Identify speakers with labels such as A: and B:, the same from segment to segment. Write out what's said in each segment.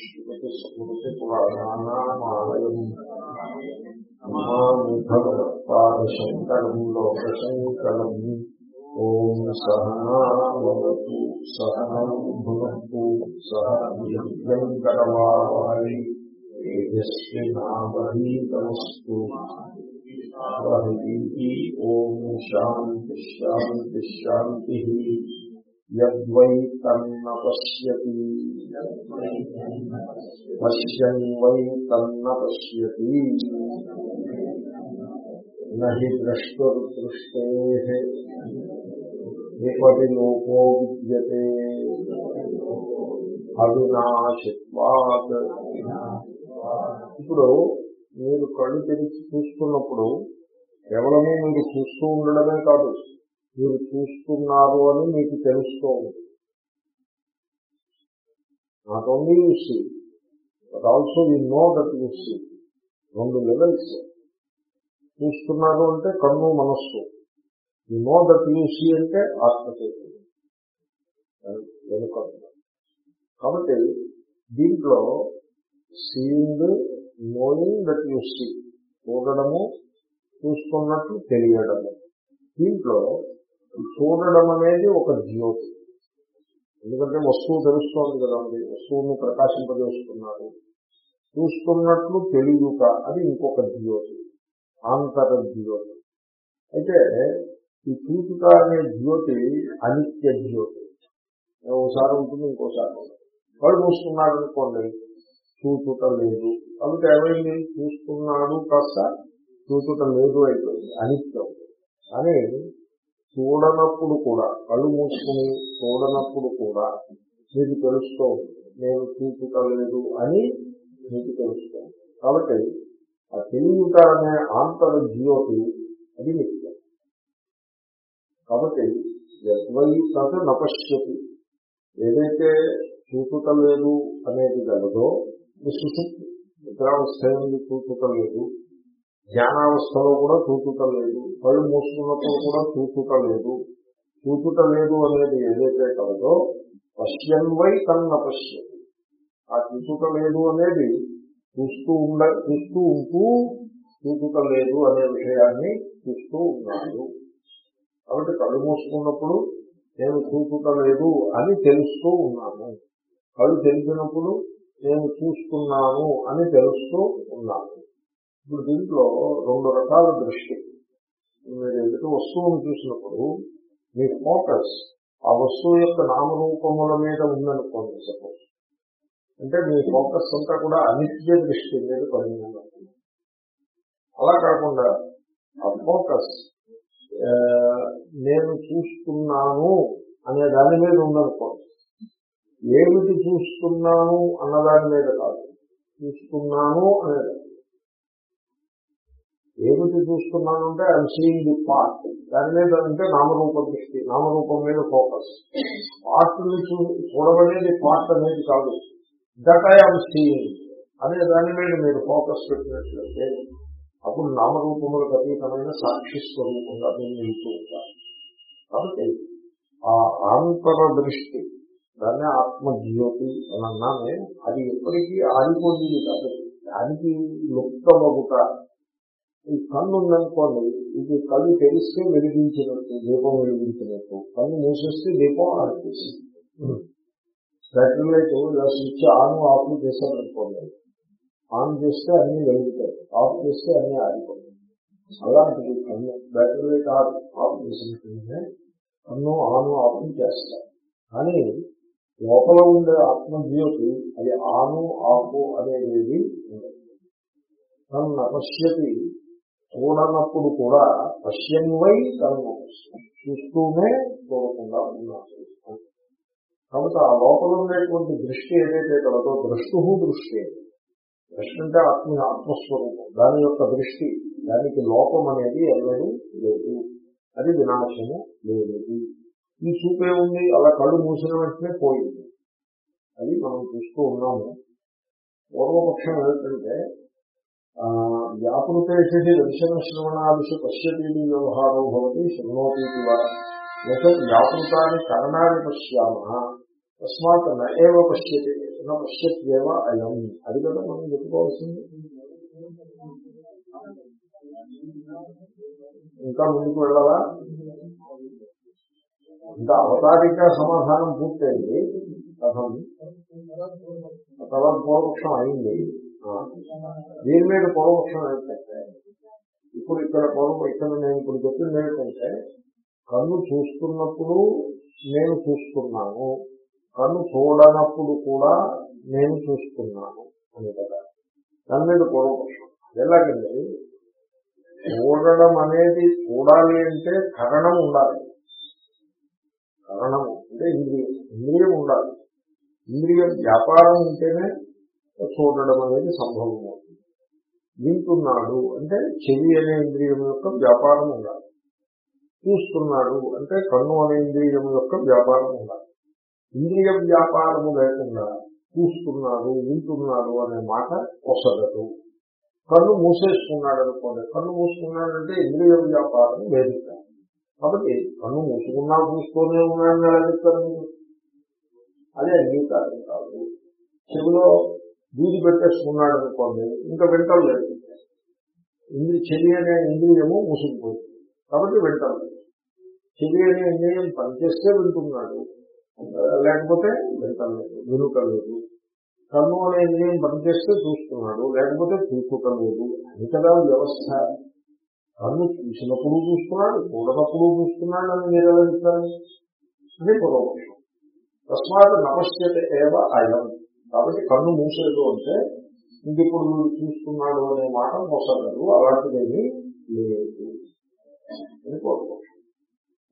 A: శ్రుతిస్మృతిపురాణానామాలయం నమామి భగవత్పాదశంకరం లోకశంకరం ఓం సహనావతు సహనం భునత్తు సహ వీర్యం కరవావహై తేజస్వినావహీతమస్తు ఓం శాంతి శాంతి శాంతి యద్వై తన్న పశ్యతి పశ్యన్ వై తన్న పశ్యతి నహి ద్రష్టుర్దృష్టే నిపటి లోపో విద్యతే. అవినాశిత్వాత్ ఇప్పుడు మీరు కళ్ళు తెరిచి చూస్తున్నప్పుడు కేవలము మీరు చూస్తూ ఉండడమే కాదు మీరు చూస్తున్నారు అని మీకు తెలుస్తూ ఉంది not only you see but also you know that you see రెండు లెవెల్స్ చూస్తున్నారు అంటే కన్ను మనస్సు. You know that you see అంటే ఆత్మచైతన్యం. వెనుక. కాబట్టి దీంట్లో seeing knowing that you see చూడడము చూసుకున్నట్లు తెలియడము. దీంట్లో చూడడం అనేది ఒక జ్యోతి. ఎందుకంటే వస్తువు తెలుస్తోంది కదండి. వస్తువును ప్రకాశింపజేస్తున్నారు చూస్తున్నట్లు తెలియక అది ఇంకొక జ్యోతి ఆంతర జ్యోతి. అయితే ఈ చూచుట అనే జ్యోతి అనిత్య జ్యోతి. ఒకసారి ఉంటుంది ఇంకోసారి ఉంటుంది కళ్ళు మూసుకున్నాడు అనుకోండి చూచుట లేదు. కాబట్టి ఏమైంది? చూస్తున్నాడు కాస్త చూచుట లేదు అయిపోయింది అనిత్యం. కానీ చూడనప్పుడు కూడా కళ్ళు మూసుకుని చూడనప్పుడు కూడా మీకు తెలుస్తూ నేను చూపుటలేదు అని మీకు తెలుస్తూ కాబట్టి ఆ తెలియట అనే ఆంతర జ్యోతి అది నిత్యం. కాబట్టి యద్వై తదు నపశ్యతి. ఏదైతే చూపుటలేదు అనేది గలదో సుశుక్తి నిద్రావస్థ నుండి లేదు. జ్ఞానావస్థలో కూడా చూచుట లేదు కళ్ళు మూసుకున్నప్పుడు కూడా చూచుట లేదు చూచుట లేదు అనేది ఏదైతే కలదో పశ్యన్వై కన్న పశ్యతి. ఆ చూచుట లేదు అనేది చూస్తూ ఉండ చూస్తూ ఉంటూ చూచుట లేదు అనే విషయాన్ని చూస్తూ ఉన్నాడు. కాబట్టి కళ్ళు మూసుకున్నప్పుడు నేను చూచుట లేదు అని తెలుస్తూ ఉన్నాను. కళ్ళు తెలిసినప్పుడు నేను చూస్తున్నాను అని తెలుస్తూ ఉన్నాను. ఇప్పుడు దీంట్లో రెండు రకాల దృష్టి. మీరు ఎదుటి వస్తువును చూసినప్పుడు మీ ఫోకస్ ఆ వస్తువు యొక్క నామరూపముల మీద ఉందనుకోండి సపోజ్ అంటే మీ ఫోకస్ అంతా కూడా అనిత్య దృష్టి మీద పరిగణన అలా కాకుండా ఆ ఫోకస్ నేను చూస్తున్నాను అనే దాని మీద ఉందనుకోండి. ఏమిటి చూస్తున్నాను అన్నదాని మీద కాదు. చూస్తున్నాను అనేది ఏమిటి చూస్తున్నాను అంటే ఐఎమ్ సీయింగ్ ది పార్ట్ దాని మీద అంటే నామరూప దృష్టి నామరూపం మీద ఫోకస్ పార్ట్ చూడబడేది పార్ట్ అనేది కాదు. దట్ ఐఎమ్ సీయింగ్ అనే దాని మీద మీరు ఫోకస్ పెట్టినట్లయితే అప్పుడు నామరూపములకు అతీతమైన సాక్షి స్వరూపంగా మీరు వెళ్తూ ఉంటారు. కాబట్టి ఆ ఆంతర దృష్టి దాన్ని ఆత్మజ్యోతి అని అన్నా నేను అది ఎప్పటికీ ఆగిపోయింది కాదు. దానికి లుప్తమగుట ఈ కన్ను ఉందనుకోండి ఇది కళ్ళు తెలిస్తే వెలిగించినట్టు దీపం వెలిగించినట్టు. కన్ను మూసేస్తే దీపం ఆడిపోయింది బ్యాటరీ లైట్ ఇలా స్విచ్ ఆన్ ఆఫ్ చేశారనుకోండి ఆన్ చేస్తే అన్ని వెలుగుతాయి ఆఫ్ చేస్తే అన్ని ఆడిపోతాయి అలాంటిది కన్ను బ్యాటరీ లైట్ ఆఫ్ ఆఫ్ చేసినట్టుగానే కన్ను ఆన్ ఆఫ్ చేస్తారు. కానీ లోపల ఉండే ఆత్మజ్యోతి అది ఆను ఆపు అనేది ఉండదు. తన పశ్యతి చూడనప్పుడు కూడా పశ్యన్వై తను చూస్తూనే చూడకుండా ఉన్నాడు. కాబట్టి ఆ లోపల ఉండేటువంటి దృష్టి ఏదైతే కలదో దృష్టు దృష్టి. దృష్టి అంటే ఆత్మ ఆత్మస్వరూపం. దాని యొక్క దృష్టి దానికి లోపం అనేది ఎన్నడూ లేదు. అది వినాశము లేదు ఈ చూపే ఉంది అలా కళ్ళు మూసిన వెంటనే పోయింది. అది మనం చూస్తూ ఉన్నాము. పూర్వపక్షం ఏంటంటే వ్యాపృతేషి దర్శన శ్రవణాదిషు పశ్యతి వ్యవహారం భవతి శృణోతి లేక వ్యాపృతాన్ని కరణాన్ని పశ్యామ. తస్మాత్ నేవ పశ్యతి నా పశ్యత్యేవ అయం. అది కదా మనం చెప్పుకోవాల్సింది. ఇంకా ముందుకు వెళ్ళాలా? ఇంకా అవతారిక సమాధానం పూర్తయింది. కథం తర్వాత పూర్వపక్షం అయింది. దీని మీద పూర్వపక్షం ఏంటంటే ఇప్పుడు ఇక్కడ పూర్వ ఇక్కడ నేను ఇప్పుడు చెప్పింది ఏంటంటే కన్ను చూస్తున్నప్పుడు నేను చూస్తున్నాను. కన్ను చూడనప్పుడు కూడా నేను చూస్తున్నాను అని కదా. దాని మీద పూర్వపక్షం ఎలాగండి చూడడం అనేది చూడాలి అంటే కరణం ఉండాలి. కరణం అంటే ఇంద్రియం. ఇంద్రియం ఉండాలి. ఇంద్రియం వ్యాపారం ఉంటేనే చూడడం అనేది సంభవం అవుతుంది వింటున్నాడు అంటే చెవి అనే ఇంద్రియం యొక్క వ్యాపారం ఉండాలి. చూస్తున్నాడు అంటే కన్ను అనే ఇంద్రియం యొక్క వ్యాపారం ఉండాలి. ఇంద్రియ వ్యాపారము లేకుండా చూస్తున్నాడు వింటున్నాడు అనే మాట కొసగదు. కన్ను మూసేసుకున్నాడు అనుకోండి కన్ను మూసుకున్నాడంటే ఇంద్రియ వ్యాపారం లేదు కాబట్టి కన్ను మూసుకున్నా చూస్తూనే ఉన్నాడని ఎలా చెప్తారు అదే అంగీకారం కాదు. చెవిలో దూది పెట్టేసుకున్నాడు అనుకోండి ఇంకా వింటలు లేదు ఇంద్రి చెవి అనే ఇంద్రియము మూసుకుపోయింది కాబట్టి వింటలు లేదు చెవి అనే ఇంద్రియం పనిచేస్తే వింటున్నాడు. లేకపోతే వింటం లేదు వినుట లేదు కన్ను అనే ఇంద్రియం పనిచేస్తే చూస్తున్నాడు లేకపోతే చూసుట లేదు అది కదా వ్యవస్థ. కన్ను చూసినప్పుడు చూస్తున్నాడు చూడనప్పుడు చూస్తున్నాడు అని మీరు ఎలా చెప్తారు? అది పూర్వపక్షం తస్మాత్ నమస్యత ఏవ అయం. కాబట్టి కన్ను మూసేదు అంటే ఇంక ఇప్పుడు వీడు చూస్తున్నాడు అనే మాట మోసగలరు అలాంటిదేమీ లేదు. అని పూర్వపక్షం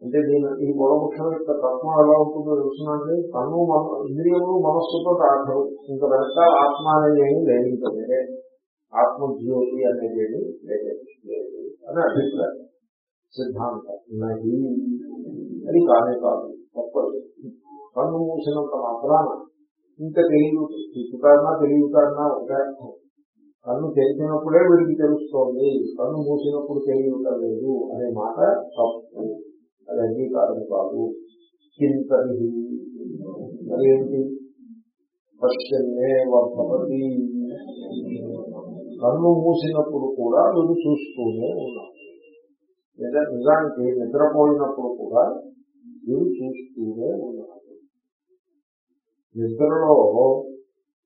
A: అంటే దీని ఈ మూలముఖం యొక్క తత్వం ఎలా ఉంటుందో తెలుసునండి కన్ను మన ఇంద్రియము మనస్సుతో ఆఖరు ఇంకా వెనక ఆత్మ అనేది ఏమీ లేదు ఆత్మజ్యోతి అనేది ఏమీ లేదు. అని అభిప్రాయం. సిద్ధాంతం. నహి అది కానే కాదు. తప్పదు. కన్ను మూసినంత మాత్రాన ఇంకా తెలియదు. చూపుతాడనా తెలియటాడనా ఒకే కన్ను తెలిసినప్పుడే వీడికి తెలుస్తోంది. కన్ను మూసినప్పుడు తెలియటలేదు అనే మాట తప్పు. అది అంగీకారం కాదు. చింతని మరి ఏంటి? కన్ను మూసినప్పుడు కూడా నువ్వు చూస్తూనే ఉన్నావు నిజానికి నిద్రపోయినప్పుడు కూడా నువ్వు చూస్తూనే ఉన్నావు నిద్రలో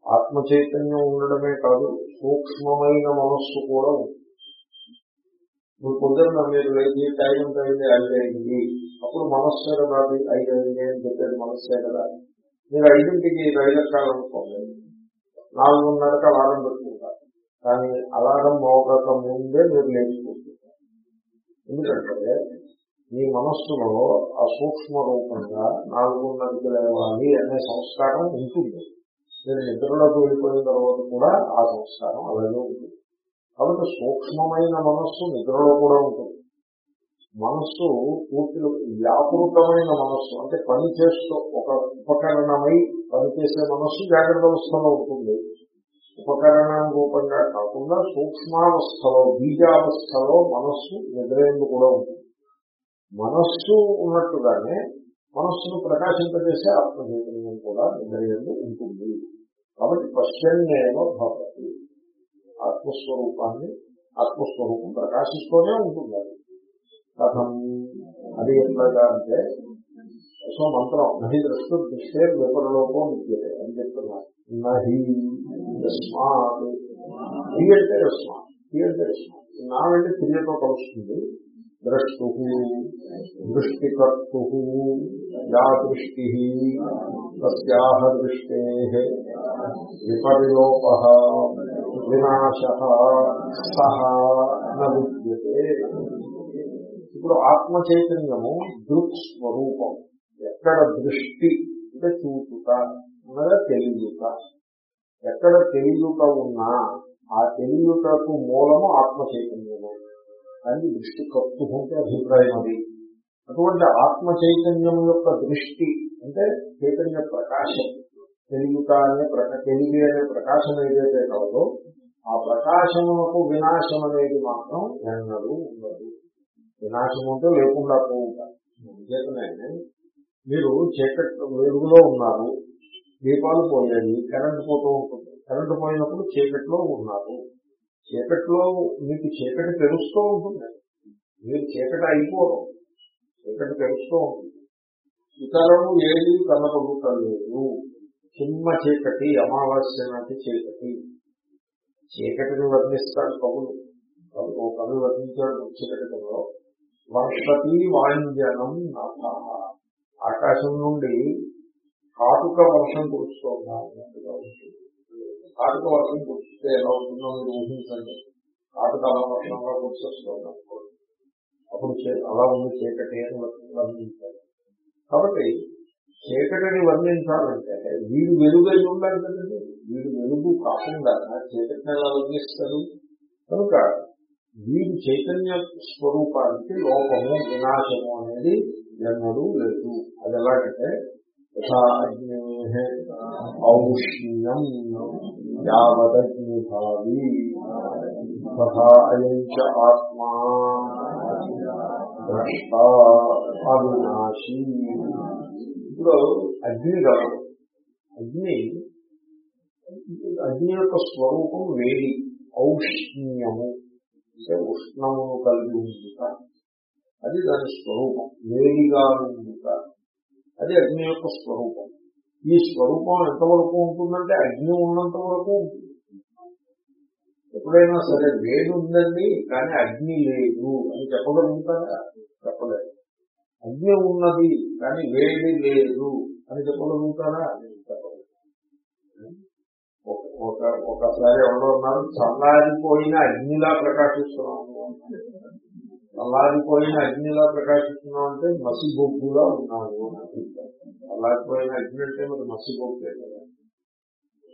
A: ఆత్మ చైతన్యం ఉండడమే కాదు సూక్ష్మమైన మనస్సు కూడా ఉంది. ఇప్పుడు పొద్దున్న మీరు లేచి టైం ఎంత అయింది ఐదు అయింది. అప్పుడు మనస్సే కదా ఐదు అయింది అని చెప్పేది మనస్సే కదా. మీరు ఐదింటికి రైలు ఎక్కాలనుకోండి నాలుగున్నరకు అలారం పెట్టుకుంటారు. కానీ అలారం మోగక ముందే మీరు లేచిపోతుంటారు ఎందుకంటే మీ మనస్సులో ఆ సూక్ష్మ రూపంగా నాలుగున్నరకి లేవాలి అనే సంస్కారం ఉంటుంది. మీరు నిద్రలోకి వెళ్ళిపోయిన తర్వాత కూడా ఆ సంస్కారం అలాగే ఉంటుంది. కాబట్టి సూక్ష్మమైన మనస్సు నిద్రలో కూడా ఉంటుంది. మనస్సు పూర్తిగా వ్యాపృతమైన మనస్సు అంటే పని చేస్తూ ఒక ఉపకరణమై పనిచేసే మనస్సు జాగ్రత్త అవస్థలో ఉంటుంది. ఉపకరణ రూపంగా కాకుండా సూక్ష్మావస్థలో బీజావస్థలో మనస్సు నిద్రేందు కూడా ఉంటుంది. మనస్సు ఉన్నట్టుగానే మనస్సును ప్రకాశింపజేసే ఆత్మచైతన్యం కూడా నిద్రయందు ఉంటుంది. కాబట్టి పశ్చన్యేవ భవతి. ఆత్మస్వరూపాన్ని ఆత్మస్వరూపం ప్రకాశిస్తూనే ఉంటుంది అది. కథం. అది ఎట్లాగా అంటే సో మంత్రం నహి దృష్టి దృష్టే విపరలోకం విద్యతే అని చెప్తున్నారు నహి యస్మాత్ అంటే యస్మాత్ అంటే నా అంటే క్రియతో కలుస్తుంది. ద్రష్టు దృష్టికర్తు యా దృష్టి తస్యాహ దృష్టే విపరిలోప వినాశ సహ న ఇప్పుడు ఆత్మ చైతన్యము దృక్ స్వరూపం ఎక్కడ దృష్టి అంటే చూచుట అనగా తెలియట ఎక్కడ తెలియట ఉన్నా ఆ తెలియటకు మూలము ఆత్మ చైతన్యమే కానీ దృష్టి కత్తు అంటే అభిప్రాయం అది. అటువంటి ఆత్మ చైతన్యం యొక్క దృష్టి అంటే చైతన్య ప్రకాశం తెలియట అనే ప్రక తెలివి అనే ప్రకాశం ఏదైతే కాదో ఆ ప్రకాశమునకు వినాశం అనేది మాత్రం ఎన్నడూ ఉండదు. వినాశం అంటే లేకుండా పోవుట. చేతనే మీరు చీకటి వెలుగులో ఉన్నారు దీపాలు పోయాయి కరెంటు పోతూ ఉంటుంది. కరెంటు పోయినప్పుడు చీకట్లో ఉన్నారు. చీకట్లో మీకు చీకటి తెలుస్తూ ఉంటుంది. మీరు చీకటి అయిపోవడం చీకటి తెలుస్తూ ఉంటుంది. ఇతరము ఏది కనపడుతలేదు చిన్న చీకటి అమావాస్య నాటి చీకటి. చీకటిని వర్ణిస్తాడు కవులు. కవులు ఓ కవి వర్ణించాడు చీకటిలో వర్షతి వాంజనం నాథ. ఆకాశం నుండి కాటుక వర్షం కురుస్తోందా. అన్నట్టుగా ఉంటుంది కాటుకు వర్షం కురిస్తే ఎలా ఉంటుందో మీరు ఊహించండి. కాటుక అలా వర్షంగా కురిసొస్తుంది అప్పుడు చే- అలా ఉంది చీకటి అని వర్ణించాలి. కాబట్టి చీకటిని వర్ణించాలంటే వీడు వెలుగై ఉండాలి కదండి. వీడు వెలుగు కాకుండా చీకటిని ఎలా వర్ణిస్తాడు? కనుక వీడి చైతన్య స్వరూపానికి లోపము వినాశము అనేది జన్మడు లేదు. అది ఎలాగంటే యథా అగ్నే ఔష్ణ్యం యావదగ్నిభావి తథా అయం చ ఆత్మా ద్రష్ట అవినాశి ఇప్పుడు అగ్ని గలదు అగ్ని అగ్ని యొక్క స్వరూపం వేడి ఔష్ణ్యము. అంటే ఉష్ణమును కలిగి ఉండుట. అది దాని స్వరూపం వేడిగా ఉండుట. అది అగ్ని యొక్క స్వరూపం. ఈ స్వరూపం ఎంతవరకు ఉంటుందంటే అగ్ని ఉన్నంత వరకు ఉంటుంది. ఎప్పుడైనా సరే వేడి ఉందండి కానీ అగ్ని లేదు అని చెప్పగలుగుతారా? చెప్పలేదు. అగ్ని ఉన్నది కానీ వేడి లేదు అని చెప్పగలుగుతారా? చెప్పలేదు. ఒక- ఒకసారి ఎవరో ఉన్నారు చల్లారిపోయిన అగ్నిలా ప్రకాశిస్తున్నాము చల్లారిపోయిన అగ్నిలా ప్రకాశిస్తున్నాం అంటే మసి బొగ్గులా ఉన్నాము అని అభిప్రాయం. చల్లారిపోయిన అగ్ని అంటే మరి మసి బొగ్గే కదా.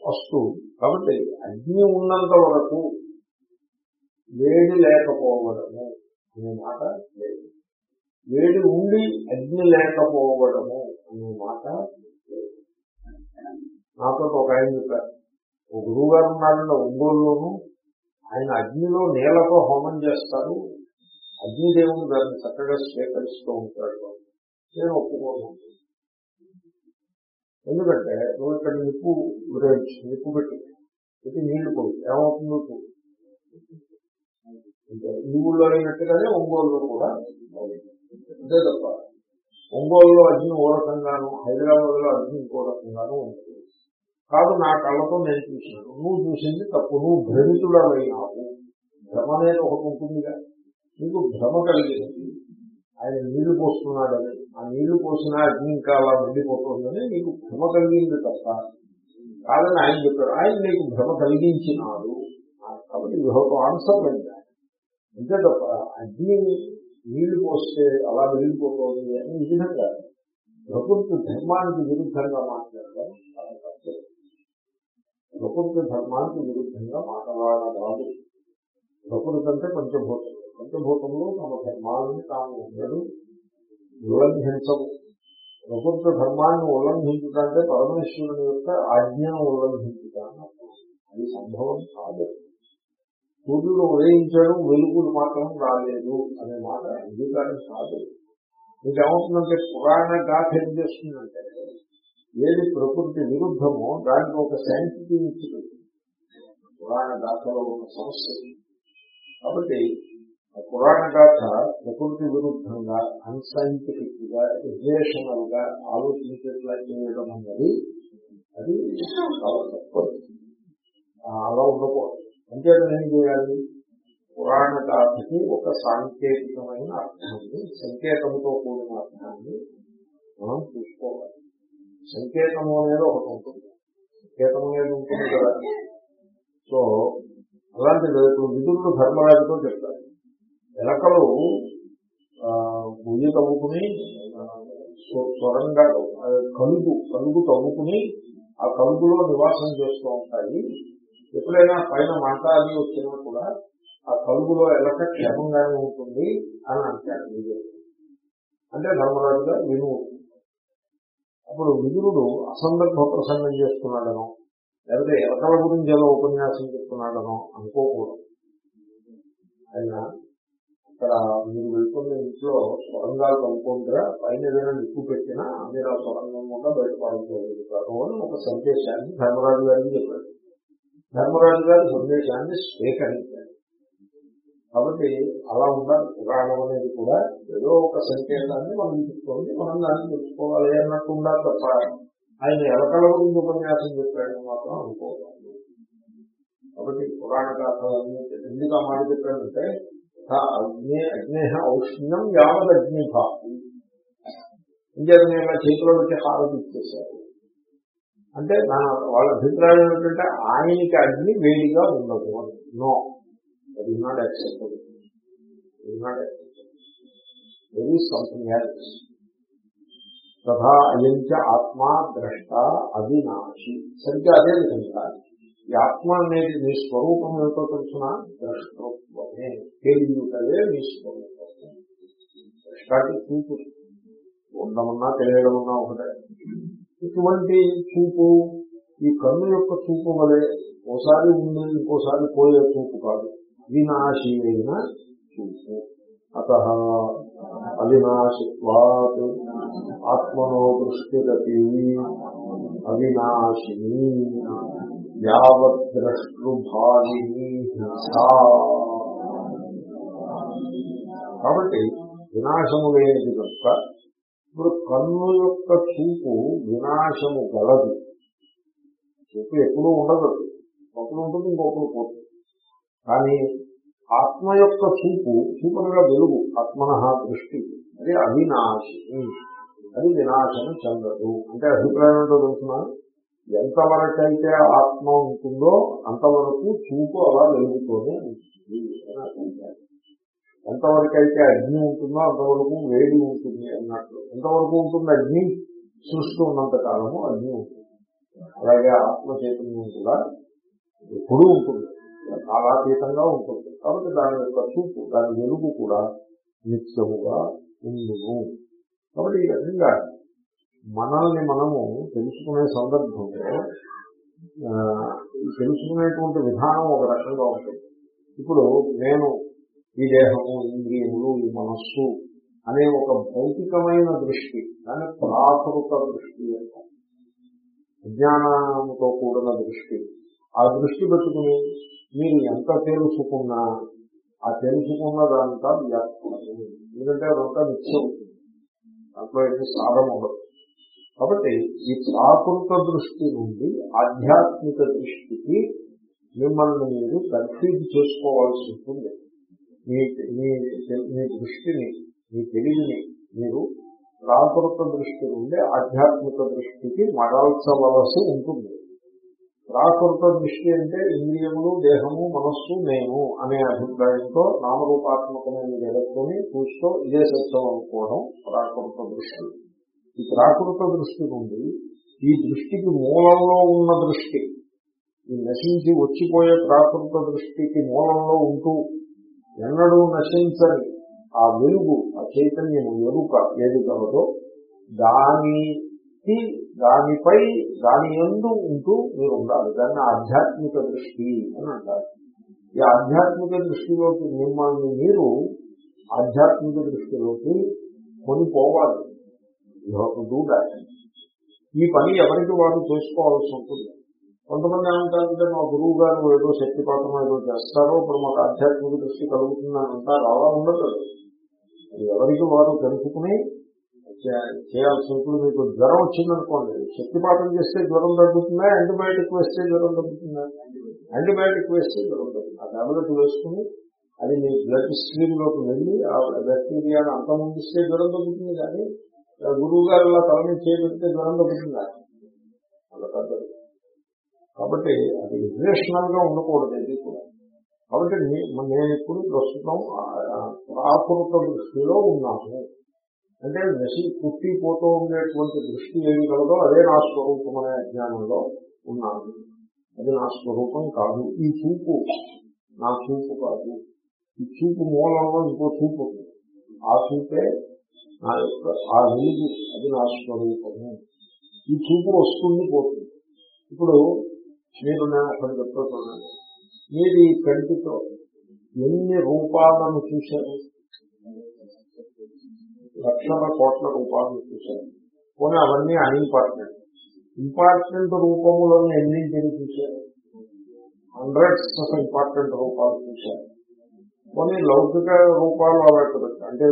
A: వస్తు కాబట్టి అగ్ని ఉన్నంత వరకు వేడి లేకపోవడము అనే మాట లేదు. వేడి ఉండి అగ్ని లేకపోవడము అనే మాట నాతో ఒక ఆయన చెప్పారు. ఒక గురువు గారు ఉన్నారండి ఒంగోలులోను. ఆయన అగ్నిలో నేలతో హోమం చేస్తారు. అగ్నిదేవుడు దాన్ని చక్కగా స్వీకరిస్తూ ఉంటాడు నేను ఒప్పుకోను ఎందుకంటే నువ్వు ఇక్కడ నిప్పు గురించి నిప్పు పెట్టి. పెట్టి నీళ్ళు పోయి. ఏమవుతుందో చూడు. అంటే ఈ ఊళ్ళో అయినట్టుగానే ఒంగోలులో కూడా అంతే తప్ప ఒంగోలులో అగ్ని ఓ రకంగాను హైదరాబాద్లో అగ్ని ఇంకో రకంగాను ఉంటుంది. కాదు నా కళ్ళతో నేను చూసినాను నువ్వు చూసింది తప్పు. నువ్వు భ్రమితుడమైనావు భ్రమ అనేది ఒకటి ఉంటుందిగా. మీకు భ్రమ కలిగింది. ఆయన నీళ్ళు పోస్తున్నాడని ఆ నీళ్ళు పోసినా అగ్ని ఇంకా అలా వెళ్ళిపోతుందని నీకు భ్రమ కలిగింది తప్ప. కాదని ఆయన చెప్పారు ఆయన నీకు భ్రమ కలిగించినాడు. కాబట్టి యూ ఆన్సర్ లైక్ అంతే తప్ప అగ్ని నీళ్ళు పోస్తే అలా వెళ్ళిపోతుంది అని ఈ విధంగా ప్రకృతి ధర్మానికి విరుద్ధంగా మాట్లాడడం చాలా తప్పు. ప్రకృతి ధర్మానికి విరుద్ధంగా మాట్లాడరాదు ప్రకృతి అంటే పంచభూతం పంచభూతంలో తమ ధర్మాలను తాము ఉండడు ఉల్లంఘించవు ప్రకృతి ధర్మాన్ని ఉల్లంఘించుటంటే పరమేశ్వరుని యొక్క ఆజ్ఞను ఉల్లంఘించుట అది సంభవం కాదు. సూర్యుడు ఉదయించడం వెలుగులు మాత్రం రాలేదు అనే మాట అంగీకారం కాదు. ఇంకేమవుతుందంటే పురాణ గాథ ఏం చేస్తుందంటే ఏది ప్రకృతి విరుద్ధమో దానికి ఒక సైంటిఫిక్ ఇచ్చింది పురాణ గాథలో ఉన్న సమస్య కాబట్టి పురాణ గాథ ప్రకృతి విరుద్ధంగా అన్సైంటిఫిక్గా ఇర్రేషనల్గా ఆలోచించేట్లా చేయడం అన్నది అది చాలా తప్పదు అలా ఉండకూడదు. అంతేత ఏం చేయాలి? పురాణ గాథకి ఒక సాంకేతికమైన అర్థాన్ని సంకేతంతో కూడిన అర్థాన్ని మనం చూసుకోవాలి. సంకేతము అనేది ఒకటి ఉంటుంది. సంకేతం అనేది ఉంటుంది కదా. సో అలాంటిది ఇప్పుడు విధులు ధర్మరాజుతో చెప్తారు. ఎలకలు ఆ, తవ్వుకుని స్వరంగా కలుగు కలుగు తవ్వుకుని ఆ కలుగులో నివాసం చేస్తూ ఉంటాయి. ఎప్పుడైనా పైన మంట అది వచ్చినా కూడా ఆ కలుగులో ఎలక క్షేమంగానే ఉంటుంది అని అంటాడు విజయుడు అంటే ధర్మరాజుగా విను అప్పుడు విదురుడు అసందర్భ ప్రసంగం చేస్తున్నాడనో లేకపోతే ఎలకల గురించి ఏదో ఉపన్యాసం చెప్తున్నాడనో అనుకోకూడదు. ఆయన ఇక్కడ మీరు వెళ్తున్న ఇంట్లో స్వరంగాలు కనుక్కుంటారా పైన ఏదైనా నిప్పు పెట్టినా మీరు ఆ స్వరంగం కూడా బయటపడగలుగుతారు అని ఒక సందేశాన్ని ధర్మరాజు గారికి చెప్పాడు. ధర్మరాజు గారి సందేశాన్ని స్వీకరించాడు కాబట్టి అలా ఉండాలి. పురాణం అనేది కూడా ఏదో ఒక సంకేతాన్ని మనం తీసుకోండి మనం దాన్ని తెలుసుకోవాలి అన్నట్టు ఉండాలి తప్ప ఆయన ఎలకల గురించి ఉపన్యాసం చెప్పాడని మాత్రం అనుకోవాలి కాబట్టి పురాణ గాథలన్నీ ఎందుకు ఆ మాట చెప్పాడంటే అగ్ని అగ్ని ఔష్ణ్యం యావద్ అగ్నిభాతి ఇంకేత నేను చేతిలో పెట్టి హారతి ఇచ్చేశారు అంటే నా వాళ్ళ అభిప్రాయం ఏంటంటే ఆయనకి అగ్ని వేడిగా ఉండదు అని నో అది not acceptable not acceptable very something else తథా అయంచ ఆత్మ ద్రష్ట అవినాశి సరిగ్గా అదే విధంగా ఈ ఆత్మ అనేది మీ స్వరూపం ఏమిటో తెలుసిన? ద్రష్టత్వమే తెలియటలే మీ స్వరూపం. ద్రష్టాకి చూపు ఉండమన్నా తెలియడమన్నా ఒకటే. ఇటువంటి చూపు ఈ కన్ను యొక్క చూపు వలె ఓసారి ఉంది ఇంకోసారి పోయే చూపు కాదు. వినాశి చూపు. అత అవినాశిత్వాత్ ఆత్మనో దృష్టిరపి అవినాశిని. యావద్రష్టృభావిని కాబట్టి వినాశము లేనిది కనుక ఇప్పుడు కన్ను యొక్క చూపు వినాశము గలదు. చూపు ఎప్పుడూ ఉండదు. ఒకడు ఉంటుంది ఇంకొకరు పోతుంది కానీ ఆత్మ యొక్క చూపు చూపనగా వెలుగు ఆత్మన దృష్టి. అది అవినాశి. అది వినాశనం చెందదు. అంటే అభిప్రాయం ఏంటో తెలుసిన? ఎంతవరకైతే ఆత్మ ఉంటుందో అంతవరకు చూపు అలా వెలుగుతూనే ఉంటుంది అని అభిప్రాయం ఎంతవరకైతే అగ్ని ఉంటుందో అంతవరకు వేడి ఉంటుంది అన్నట్లు. ఎంతవరకు ఉంటుంది అగ్ని? సృష్టి ఉన్నంత కాలము అగ్ని ఉంటుంది. అలాగే ఆత్మ చైతన్యం కూడా ఎప్పుడూ ఉంటుంది. కాలాతీతంగా ఉంటుంది. కాబట్టి దాని యొక్క చూపు దాని వెలుగు కూడా నిత్యముగా ఉండును. కాబట్టి ఈ విధంగా మనల్ని మనము తెలుసుకునే సందర్భంలో తెలుసుకునేటువంటి విధానం ఒక రకంగా ఉంటుంది. ఇప్పుడు నేను ఈ దేహము ఇంద్రియములు ఈ మనస్సు అనే ఒక భౌతికమైన దృష్టి దాని ప్రాకృత దృష్టి విజ్ఞానంతో కూడిన దృష్టి. ఆ దృష్టి పెట్టుకుని మీరు ఎంత తెలుసుకున్నా ఆ తెలుసుకున్నదంతా వ్యర్థం ఎందుకంటే అదంతా నిత్యం దాంట్లో ఏమి సారం ఉండదు. కాబట్టి ఈ ప్రాకృత దృష్టి నుండి ఆధ్యాత్మిక దృష్టికి మిమ్మల్ని మీరు కన్ఫ్యూజ్ చేసుకోవాల్సి ఉంటుంది. మీ మీ దృష్టిని మీ తెలివిని మీరు ప్రాకృత దృష్టి నుండి ఆధ్యాత్మిక దృష్టికి మరల్చవలసి ఉంటుంది. ప్రాకృత దృష్టి అంటే ఇంద్రియములు దేహము మనస్సు నేను అనే అభిప్రాయంతో నామరూపాత్మకమైన జగత్తుని చూస్తూ ఇదే సత్యం అనుకోవడం ప్రాకృత దృష్టి. ఈ ప్రాకృత దృష్టి నుండి ఈ దృష్టికి మూలంలో ఉన్న దృష్టి ఈ నశించి వచ్చిపోయే ప్రాకృత దృష్టికి మూలంలో ఉంటూ ఎన్నడూ నశించని ఆ వెలుగు ఆ చైతన్యము ఎరుక ఏది కలదో దానికి దానిపై దాని ఎందు ఉంటూ మీరు ఉండాలి. దాన్ని ఆధ్యాత్మిక దృష్టి అని అంటారు. ఈ ఆధ్యాత్మిక దృష్టిలోకి మిమ్మల్ని మీరు ఆధ్యాత్మిక దృష్టిలోకి కొనిపోవాలి డూ దాట్ ఈ పని ఎవరికి వారు చేసుకోవాల్సి ఉంటుంది. కొంతమంది ఏమంటారంటే మా గురువు గారు ఏదో శక్తిపాతం ఏదో చేస్తారో ఇప్పుడు మాకు ఆధ్యాత్మిక దృష్టి కలుగుతుందని అంటారు. అలా ఉండదు. అది ఎవరికి వారు తెలుసుకుని చేయాల్సి ఉంటుంది. మీకు జ్వరం వచ్చిందనుకోండి శక్తిపాతం చేస్తే జ్వరం తగ్గుతుందా? యాంటీబయాటిక్ వేస్తే జ్వరం తగ్గుతుందా? యాంటీబయాటిక్ వేస్తే జ్వరం తగ్గుతుంది? ఆ టాబ్లెట్ వేసుకుని అది మీ బ్లడ్ స్ట్రీమ్లోకి వెళ్ళి ఆ బ్యాక్టీరియాను అంతమొందిస్తే జ్వరం తగ్గుతుంది. కానీ గురువు గారు ఇలా మీద చేయబెడితే జ్వరం తగ్గుతుందా అలా తగ్గదు కాబట్టి అది ఇరేషనల్గా ఉండకూడదు ఇది కూడా. కాబట్టి నేను ఇప్పుడు ప్రస్తుతం ప్రాకృత దృష్టిలో ఉన్నాను. అంటే నశి పుట్టిపోతూ ఉండేటువంటి దృష్టి ఏమి కలదో అదే నా స్వరూపం అనే అజ్ఞానంలో ఉన్నాను. అది నా స్వరూపం కాదు. ఈ చూపు నా చూపు కాదు. ఈ చూపు మూలంలో ఇంకో చూపు ఆ చూపే నా యొక్క ఆ వెలుగు అది నా స్వరూపము ఈ చూపు వస్తుంది పోతుంది. ఇప్పుడు మీరు నేను అక్కడ చెప్తా మీరు ఈ కంటితో ఎన్ని రూపాలను చూశారు? లక్షల కోట్ల రూపాలను చూశారు. కొన్ని అవన్నీ అన్ఇంపార్టెంట్ ఇంపార్టెంట్. రూపములను ఎన్నింటిని చూశారు? హండ్రెడ్స్ ఆఫ్ ఇంపార్టెంట్ రూపాలు చూశారు. కొన్ని లౌకిక రూపాలు అలా అంటే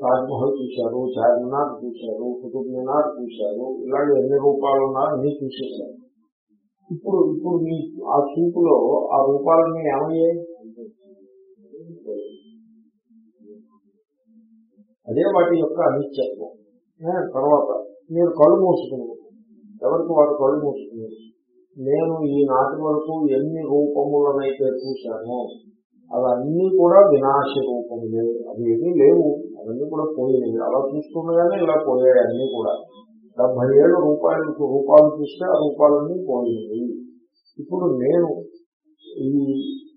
A: తాజ్మహల్ చూశారు చార్మినార్ చూశారు కుతుబ్ మినార్ చూశారు ఇలాగే ఎన్ని రూపాలు ఉన్నా అన్ని చూసేశారు ఇప్పుడు ఇప్పుడు మీ ఆ చూపులో ఆ రూపాలన్నీ ఏమయ్యాయి అదే వాటి యొక్క అనిత్యత్వం తర్వాత మీరు కళ్ళు మూసుకున్నారు ఎవరికి వారు కళ్ళు మూసుకున్నారు నేను ఈ నాటి వరకు ఎన్ని రూపములనైతే చూశానో అవన్నీ కూడా వినాశ రూపములే అవి ఏమీ లేవు. అవన్నీ కూడా పోయినవి. అలా చూస్తుండగానే ఇలా పోయాయి అన్నీ కూడా. డెబ్బై ఏళ్ళ రూపాయలు రూపాలు చూస్తే ఆ రూపాలన్నీ పోయినవి. ఇప్పుడు నేను ఈ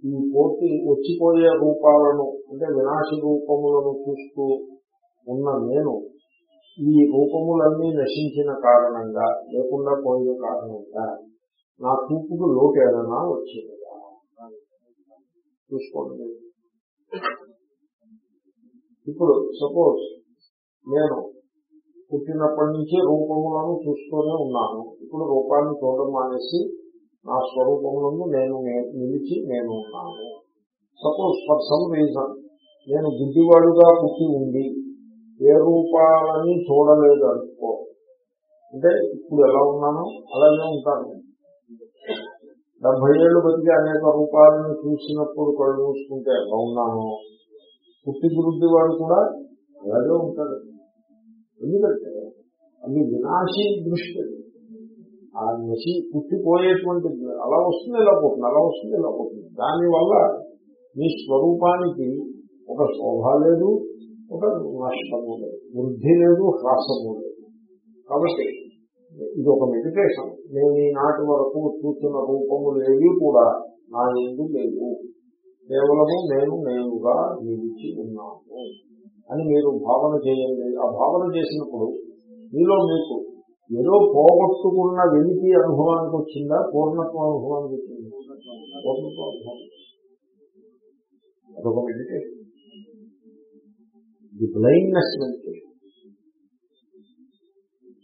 A: ఈ పోటీ వచ్చిపోయే రూపాలను అంటే వినాశ రూపములను చూస్తూ ఉన్న నేను ఈ రూపములన్నీ నశించిన కారణంగా లేకుండా పోయే కారణంగా నా చూపుకు లోటు ఏదైనా వచ్చింది. చూసుకోండి. ఇప్పుడు సపోజ్ నేను పుట్టినప్పటి నుంచి రూపములను చూస్తూనే ఉన్నాను. ఇప్పుడు రూపాన్ని చూడడం మానేసి నా స్వరూపములను నేను నిలిచి నేను ఉన్నాను. సపోజ్ ఫర్ సమ్ రీజన్ నేను గుడ్డివాడుగా పుట్టి ఉండి ఏ రూపాలని చూడలేదు అనుకో. అంటే ఇప్పుడు ఎలా ఉన్నానో అలాగే ఉంటాను. డెబ్బై ఏళ్ళు బతికి అనేక రూపాలను చూసినప్పుడు కళ్ళు మూసుకుంటే ఎలా ఉన్నానో. పుట్టి గురుద్ది వాడు కూడా అలాగే ఉంటాడు. ఎందుకంటే అది వినాశీ దృష్టి. ఆ నశి పుట్టిపోయేటువంటి అలా వస్తుంది ఇలా పోతుంది అలా వస్తుంది ఇలా పోతుంది దానివల్ల మీ స్వరూపానికి ఒక శోభ లేదు ఒక నష్టము లేదు వృద్ధి లేదు హ్రాసము లేదు. కాబట్టి ఇది ఒక మెడిటేషన్ నేను ఈనాటి వరకు చూస్తున్న రూపములు ఏవి కూడా నా ఎందు లేవు. కేవలము నేను నేనుగా నిలిచి ఉన్నాను అని మీరు భావన చేయండి. ఆ భావన చేసినప్పుడు మీలో మీకు ఏదో పోగొట్టుకున్న వెలికి అనుభవానికి వచ్చిందా? పూర్ణత్వ అనుభవానికి వచ్చింది? పూర్ణత్వ అనుభవం అదొక meditation the blindness meditation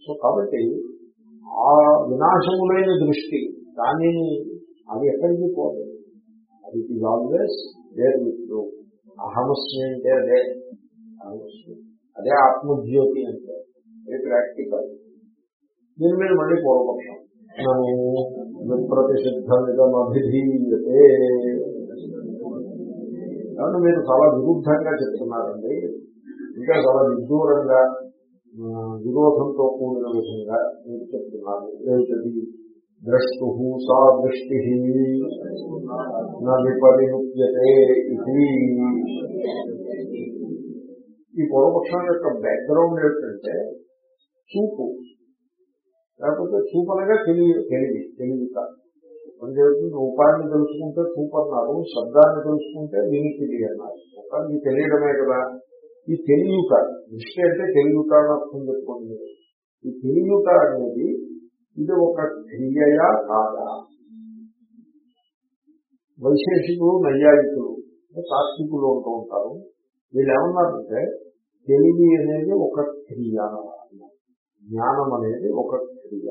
A: so కాబట్టి ఆ వినాశములైన దృష్టి దానిని అది ఎక్కడికి పోదు. అది it is always there with అహమస్మి అంటే అదే. అహమస్మి. అదే ఆత్మజ్యోతి అంటే. అది ప్రాక్టికల్ దీని మీద మళ్ళీ పూర్వపక్షం. నన్ను విప్రతిషిద్ధమిదమభిధీయతే. కాబట్టి మీరు చాలా విరుద్ధంగా చెప్తున్నారండి. ఇంకా చాలా విదూరంగా విరోధంతో కూడిన విధంగా మీరు చెప్తున్నారు ఏమిటది ద్రష్టు సా దృష్టి విపరిముచ్యతే ఇది ఈ పూర్వపక్షం యొక్క బ్యాక్గ్రౌండ్ ఏమిటంటే చూపు. లేకపోతే చూపు అనగా తెలివి తెలివి తెలివిత జరుగుతుంది రూపాన్ని తెలుసుకుంటే చూపు అన్నారు శబ్దాన్ని తెలుసుకుంటే వినికిడి అన్నారు ఒక తెలియడమే కదా. ఈ తెలియట దృష్టి అంటే తెలియట అని అర్థం చెప్పుకోండి ఈ తెలియట అనేది ఇది ఒక క్రియయా కాదా? వైశేషికులు నైయాయికులు తాత్వికులు ఉంటూ ఉంటారు. వీళ్ళు ఏమన్నారంటే తెలివి అనేది ఒక క్రియ జ్ఞానం అనేది ఒక క్రియ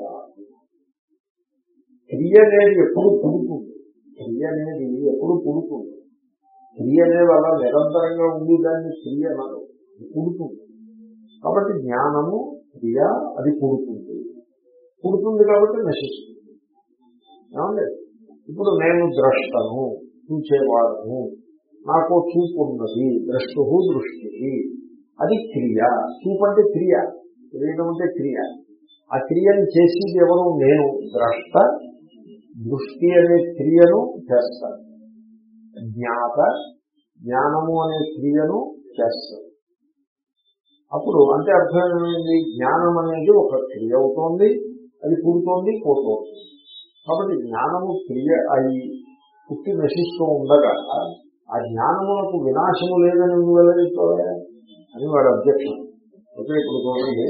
A: క్రియ అనేది ఎప్పుడు పుడుతుంది? క్రియ అనేది ఎప్పుడు పుడుతుంది? క్రియ అనేది అలా నిరంతరంగా ఉండి దాన్ని క్రియ అన్నారు పుడుతుంది. కాబట్టి జ్ఞానము క్రియ అది పుడుతుంది. పుడుతుంది కాబట్టి నశిస్తుంది. ఏమండి? ఇప్పుడు నేను ద్రష్టను చూసేవాడను నాకు చూపు ఉన్నది ద్రష్టు దృష్టి అది క్రియ. చూపు అంటే క్రియ. తెలియడం అంటే క్రియ. ఆ క్రియను చేసేది ఎవరు? నేను. ద్రష్ట దృష్టి అనే క్రియను చేస్తాను. జ్ఞాత జ్ఞానము అనే క్రియను చేస్తాడు. అప్పుడు అంటే అర్థమైంది జ్ఞానం అనేది ఒక క్రియ అవుతోంది అది పుడుతోంది పోతోంది. కాబట్టి జ్ఞానము క్రియ అయి పుట్టి నశిస్తూ ఉండగా ఆ జ్ఞానములకు వినాశము లేదని వెల్లడిపోయా అని వాడు అధ్యక్షం ఓకే ఇప్పుడు చూడండి.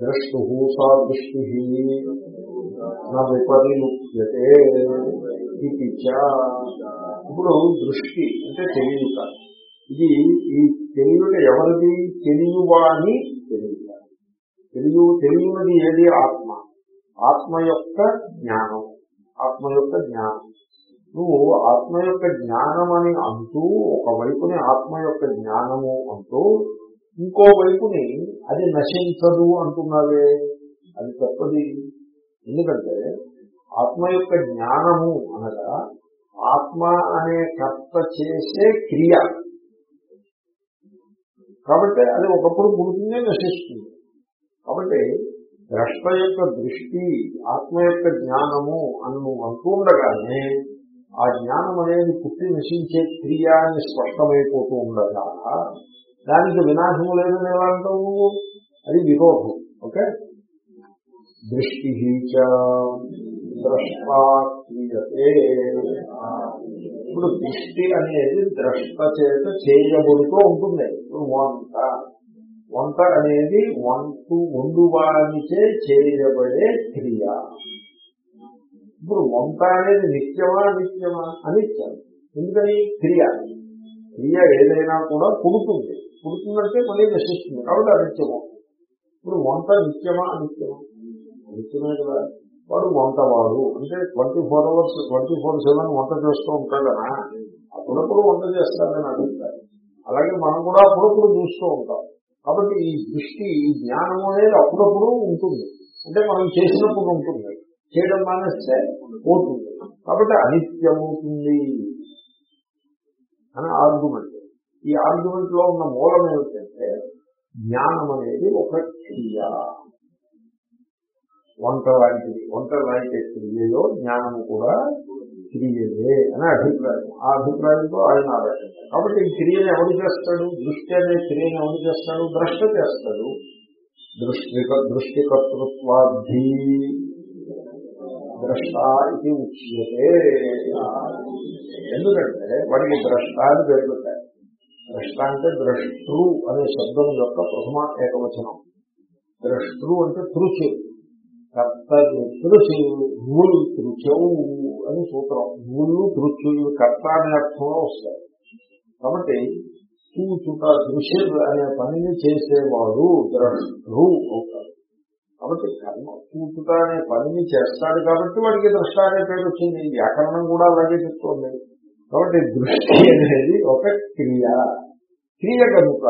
A: ద్రష్టు సా దృష్టి నా ఇప్పుడు దృష్టి అంటే తెలియక ఇది ఈ తెలియట ఎవరిది తెలియవాని తెలియక తెలియ తెలియనిది ఏది? ఆత్మ. ఆత్మ యొక్క జ్ఞానం. ఆత్మ యొక్క జ్ఞానం. నువ్వు ఆత్మ యొక్క జ్ఞానం అని అంటూ ఒకవైపుని ఆత్మ యొక్క జ్ఞానము అంటూ ఇంకో వైపుని అది నశించదు అంటున్నావే. అది తప్పది. ఎందుకంటే ఆత్మ యొక్క జ్ఞానము అనగా ఆత్మ అనే కర్త చేసే క్రియ. కాబట్టి అది ఒకప్పుడు పుడుతుందే నశిస్తుంది. కాబట్టి ద్రష్ట యొక్క దృష్టి ఆత్మ యొక్క జ్ఞానము అని నువ్వు అంటూ ఉండగానే ఆ జ్ఞానం అనేది పుట్టి నశించే క్రియ అని స్పష్టమైపోతూ ఉండగా దానికి వినాశము లేదని ఎలా అంటావు నువ్వు? అది విరోధం. ఓకే? దృష్టి ద్రష్టాక్రియతే ఇప్పుడు దృష్టి అనేది ద్రష్ట చేత చేయబడుతూ ఉంటుంది. ఇప్పుడు వంట. వంట అనేది వంటు వండువానిచే చేయబడే క్రియ. ఇప్పుడు వంట అనేది నిత్యమా నిత్యమా అనిత్యం. ఎందుకని? క్రియ. క్రియ ఏదైనా కూడా పుడుతుంది. పుడుతుందంటే మళ్ళీ నశిస్తుంది. కాబట్టి అనిత్యము. ఇప్పుడు వంట నిత్యమా అనిత్యమా? నిత్యమే కదా. వాడు వంటవాడు అంటే twenty four hours twenty four seven వంట చేస్తూ ఉంటాడనా అప్పుడప్పుడు వంట చేస్తాడని అడుగుతారు అలాగే మనం కూడా అప్పుడప్పుడు చూస్తూ ఉంటాం. కాబట్టి ఈ దృష్టి ఈ జ్ఞానం అనేది అప్పుడప్పుడు ఉంటుంది. అంటే మనం చేసినప్పుడు ఉంటుంది. చేయడం మానేస్తే పోతుంది. కాబట్టి అనిత్యమవుతుంది అని ఆర్గ్యుమెంట్ ఈ ఆర్గ్యుమెంట్లో ఉన్న మూలం ఏమిటంటే జ్ఞానం అనేది ఒక క్రియ. వంట లాంటిది వంట లాంటి క్రియలో జ్ఞానం కూడా క్రియలే అనే అభిప్రాయం. ఆ అభిప్రాయంతో ఆయన ఆలోచించారు కాబట్టి ఈ క్రియను ఎవరు చేస్తాడు? దృష్టి అనే క్రియను ఎవరు చేస్తాడు? ద్రష్ట చేస్తాడు. దృష్టి దృష్టికర్తృత్వాధి ద్రష్ట ఇది ఉచ్యతే. ఎందుకంటే వాడికి ద్రష్ట అని పెరుగుతాయి ద్రష్ట అంటే ద్రష్టృ అనే శబ్దం యొక్క ప్రథమ ఏకవచనం. ద్రష్టృ అంటే తృచు. కర్త తృచు నువ్వులు తృచవు అని సూత్రం. నువ్వులు తృచు కర్త అనే అర్థంలో వస్తాయి. కాబట్టి చూచుట దృశ్య అనే పనిని చేసేవాడు ద్రష్టు అవుతాడు. కాబట్టి కర్మ చూచుట అనే పనిని చేస్తాడు కాబట్టి వాడికి ద్రష్ట అనే పేరు వచ్చింది. వ్యాకరణం కూడా అలాగే చెప్తోంది. కాబట్టి దృష్టి అనేది ఒక క్రియ. క్రియ కనుక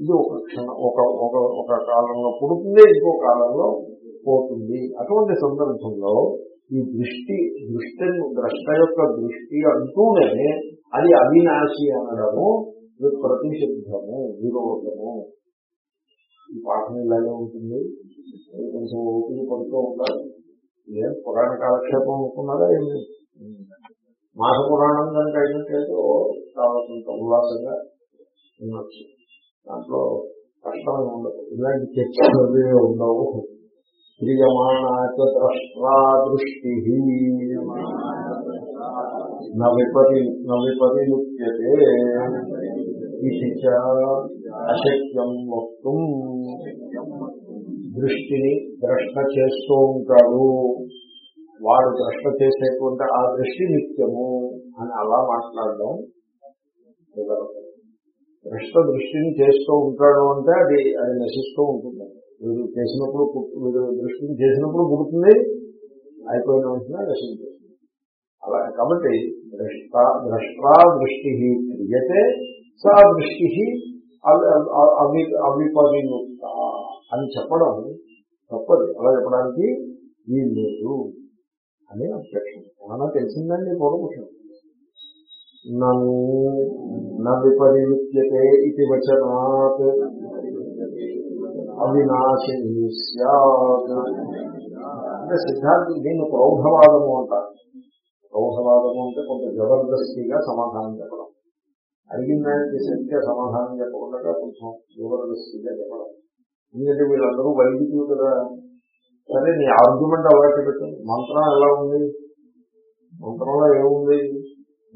A: ఇది ఒక క్షణం ఒక ఒక ఒక కాలంలో పుడుతుంది ఇంకో కాలంలో పోతుంది. అటువంటి సందర్భంలో ఈ దృష్టి దృష్టి ద్రష్ట యొక్క దృష్టి అంటూనే అది అవినాశి అనడము ప్రతిషిద్ధము విరోధము. ఈ పాఠం ఇలాగే ఉంటుంది. కొంచెం ఓపిక పడుతూ ఉంటారు ఏం పురాణ కాలక్షేపం అనుకున్నారా ఏమి? మాస పురాణం కనుక అయినట్లయితే కావాల్సినంత ఉల్లాసంగా ఉండొచ్చు దాంట్లో కష్టం ఉండదు. ఇలాంటి చర్చలు ఉండవు. క్రియమాణాచ దృష్టి నవిపరి ఇది చ అశక్యం వక్తం దృష్టిని ద్రష్ట చేస్తూ ఉంటాడు. వాడు ద్రష్ట చేసేటువంటి ఆ దృష్టి నిత్యము అని అలా మాట్లాడడం ద్రష్ట దృష్టిని చేస్తూ ఉంటాడు అంటే అది అది నశిస్తూ ఉంటుంది. మీరు చేసినప్పుడు మీరు దృష్టిని చేసినప్పుడు పుడుతుంది అయిపోయిన వెంటనే నశించేస్తుంది అలా కాబట్టి ద్రష్ట ద్రష్టా దృష్టి క్రియతే సా దృష్టి అవి అవి అని చెప్పడం తప్పదు. అలా చెప్పడానికి వీలు లేదు అని అబ్జెక్షన్ ఏమన్నా తెలిసిందండి పూర్వపక్షం? నన్ను విపరీత్యతే ఇది వచనాత్. అవినాశిని అంటే సిద్ధాంతం దీన్ని ప్రౌఢవాదము అంటారు. ప్రౌఢవాదము అంటే కొంత జబర్దస్తిగా సమాధానం చెప్పడం. అడిగిన దానికి సరిగ్గా సమాధానం చెప్పకుండా కొంచెం జబర్దస్తిగా చెప్పడం. ఎందుకంటే వీళ్ళందరూ వైద్యులు కదా. సరే నీ ఆర్గ్యుమెంట్ అలాంటి పెట్టు. మంత్రం ఎలా ఉంది? మంత్రంలో ఏముంది?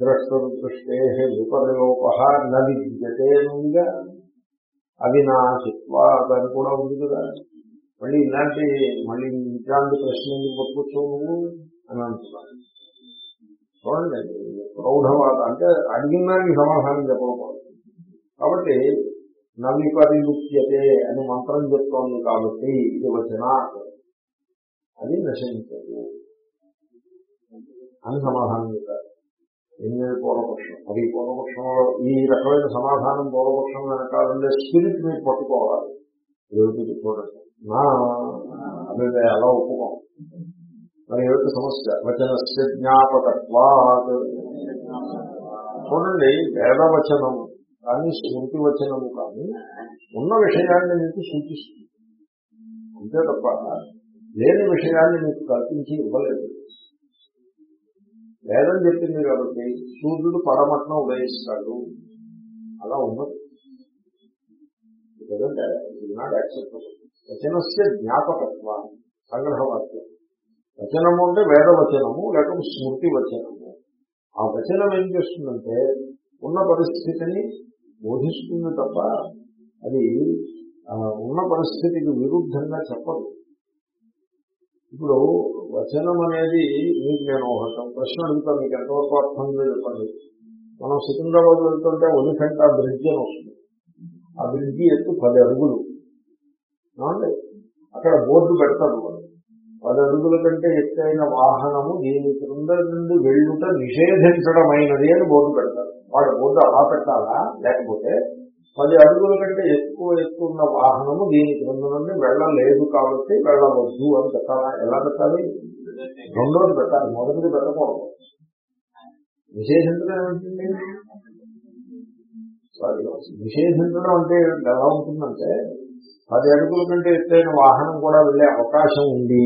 A: ద్రష్ట దృష్టే విపరలోప నవిద్యతే ఉందిగా. అవినాశిత్వ దాన్ని కూడా ఉంది కదా. మళ్ళీ ఇలాంటి మళ్ళీ ఇట్లాంటి ప్రశ్న ఎందుకు పట్టుకొచ్చావు నువ్వు అని అంటున్నాను. చూడండి ప్రౌఢవాద అంటే అడిగిన దానికి సమాధానం చెప్పకూడదు. కాబట్టి నవి అని మంత్రం చెప్తోంది కాబట్టి ఇది వచన. అది నశించదు. అని సమాధానం చెప్పారు. ఎనిమిది పూర్వపక్షం. అది పూర్వపక్షంలో ఈ రకమైన సమాధానం పూర్వపక్షం వెనకాలంటే స్పిరిట్ మీరు పట్టుకోవాలి. ఏమిటి చూడండి నా అదే అలా ఒప్పుకోం? మరి ఏమిటి సమస్య? వచనస్య జ్ఞాపకత్వాత్. చూడండి వేదవచనము కానీ స్మృతి వచనము కానీ ఉన్న విషయాన్ని మీకు సూచిస్తుంది. అంతే తప్ప లేని విషయాన్ని మీకు కల్పించి ఇవ్వలేదు. వేదం చెప్పింది కాబట్టి సూర్యుడు పడమట్న ఉదయిస్తాడు. అలా ఉన్నది. వచనస్య జ్ఞాపకత్వ సంగ్రహవాక్యం. వచనము అంటే వేదవచనము లేకపోతే స్మృతి వచనము ఆ వచనం ఏం చేస్తుందంటే ఉన్న పరిస్థితిని బోధిస్తుంది తప్ప అది ఉన్న పరిస్థితికి విరుద్ధంగా చెప్పదు. ఇప్పుడు వచనం అనేది మీకు నేను ఒక ప్రశ్న అడుగుతాను మీకు ఎంతవరకు అర్థం చెప్పండి. మనం సికింద్రాబాద్ వెళ్తుంటే ఒలిఫెంట్ ఆ బ్రిడ్జ్ అని వస్తుంది. ఆ బ్రిడ్జి ఎత్తు పది అడుగులు. ఏమండి? అక్కడ బోర్డు పెడతారు పది అడుగుల కంటే ఎత్తైన వాహనము దీని క్రింద నుండి వెళ్ళుట నిషేధించడమైనది అని బోర్డు పెడతారు. వాడు బోర్డు అలా పెట్టాలా? లేకపోతే పది అడుగుల కంటే ఎక్కువ ఎత్తున్న వాహనము దీని క్రింద నుండి వెళ్ళలేదు కాబట్టి వెళ్ళవద్దు అని పెట్టాలా? ఎలా పెట్టాలి? రెండోది పెట్టాలి మొదటిది పెట్టకూడదు. నిషేధించడం ఏమిటండి? సారీ నిషేధించడం అంటే ఎలా ఉంటుందంటే పది అడుగుల కంటే ఎత్తైన వాహనం కూడా వెళ్ళే అవకాశం ఉంది.